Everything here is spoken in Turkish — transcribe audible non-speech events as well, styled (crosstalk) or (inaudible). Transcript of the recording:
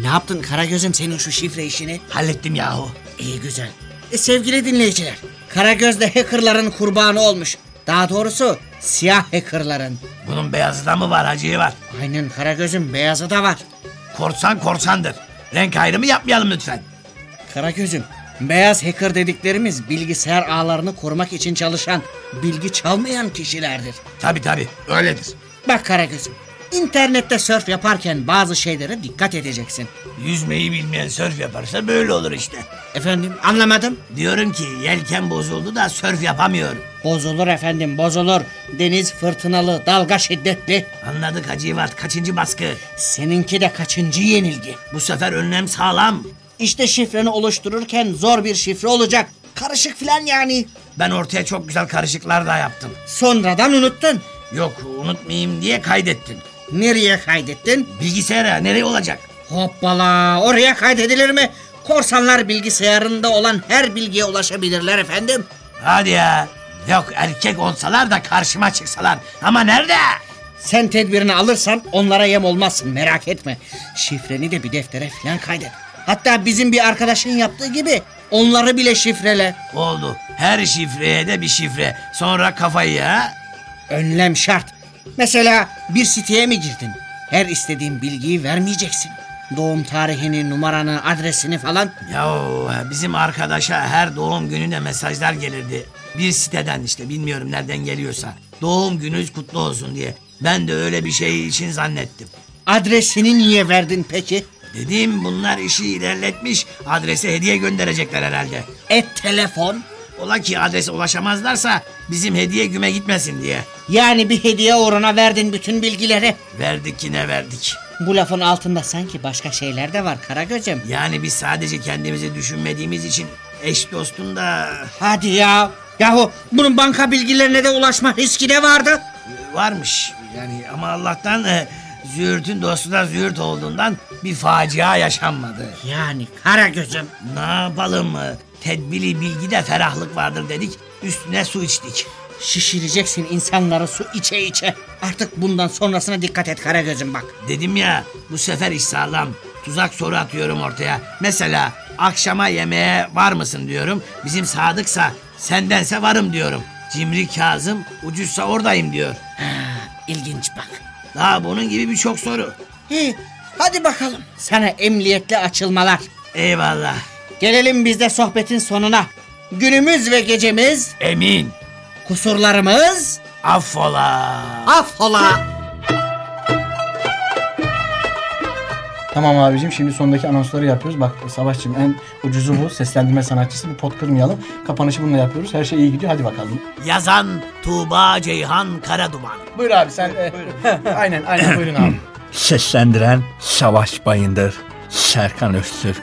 Ne yaptın Karagöz'üm senin şu şifre işini? Hallettim yahu. İyi güzel. E, sevgili dinleyiciler, Karagöz de hackerların kurbanı olmuş. Daha doğrusu siyah hackerların. Bunun beyazı da mı var hacığı var? Aynen Karagöz'ün beyazı da var. Korsan korsandır. Renk ayrımı yapmayalım lütfen. Karagöz'üm, beyaz hacker dediklerimiz bilgisayar ağlarını korumak için çalışan, bilgi çalmayan kişilerdir. Tabi tabi öyledir. Bak Karagöz'üm, internette surf yaparken bazı şeylere dikkat edeceksin. Yüzmeyi bilmeyen sörf yaparsa böyle olur işte. Efendim anlamadım. Diyorum ki yelken bozuldu da sörf yapamıyor. Bozulur efendim bozulur. Deniz fırtınalı, dalga şiddetli. Anladık Hacivat kaçıncı baskı? Seninki de kaçıncı yenilgi. Bu sefer önlem sağlam. İşte şifreni oluştururken zor bir şifre olacak. Karışık filan yani. Ben ortaya çok güzel karışıklar da yaptım. Sonradan unuttun. Yok unutmayayım diye kaydettim. Nereye kaydettin? Bilgisayara nereye olacak? Hoppala oraya kaydedilir mi? Korsanlar bilgisayarında olan her bilgiye ulaşabilirler efendim. Hadi ya. Yok erkek olsalar da karşıma çıksalar. Ama nerede? Sen tedbirini alırsan onlara yem olmazsın merak etme. Şifreni de bir deftere filan kaydet. Hatta bizim bir arkadaşın yaptığı gibi onları bile şifrele. Oldu. Her şifreye de bir şifre. Sonra kafayı ha? Önlem şart. Mesela bir siteye mi girdin? Her istediğin bilgiyi vermeyeceksin. Doğum tarihini, numaranı, adresini falan. Ya bizim arkadaşa her doğum gününe mesajlar gelirdi. Bir siteden işte bilmiyorum nereden geliyorsa. Doğum gününüz kutlu olsun diye. Ben de öyle bir şey için zannettim. Adresini niye verdin peki? Dedim bunlar işi ilerletmiş. Adrese hediye gönderecekler herhalde. Et telefon. Ola ki adrese ulaşamazlarsa bizim hediye güme gitmesin diye. Yani bir hediye uğruna verdin bütün bilgileri. Verdik yine verdik. Bu lafın altında sanki başka şeyler de var Karagöz'üm. Yani biz sadece kendimizi düşünmediğimiz için eş dostun da Hadi ya. Yahu bunun banka bilgilerine de ulaşma riski de vardı. varmış. Yani ama Allah'tan e, Züğürt'ün dostu da Züğürt olduğundan bir facia yaşanmadı. Yani Karagöz'üm. Ne yapalım mı? Tedbili bilgide ferahlık vardır dedik. Üstüne su içtik. Şişireceksin insanları su içe içe. Artık bundan sonrasına dikkat et Karagöz'üm bak. Dedim ya bu sefer iş sağlam. Tuzak soru atıyorum ortaya. Mesela akşama yemeğe var mısın diyorum. Bizim Sadıksa sendense varım diyorum. Cimri Kazım ucuzsa oradayım diyor. Ha, ilginç bak. Daha bunun gibi birçok soru. İyi hadi bakalım. Sana emniyetli açılmalar. Eyvallah. Gelelim biz de sohbetin sonuna. Günümüz ve gecemiz, Emin. kusurlarımız Affola. affola. Tamam abicim şimdi sondaki anonsları yapıyoruz. Bak Savaşçım en ucuzu bu. Seslendirme sanatçısı. Bir pot kırmayalım. Kapanışı bununla yapıyoruz. Her şey iyi gidiyor. Hadi bakalım. Yazan Tuğba Ceyhan Karaduman. Buyur abi sen. (laughs) aynen aynen buyurun abi. Seslendiren Savaş Bayındır, Serkan Öztürk,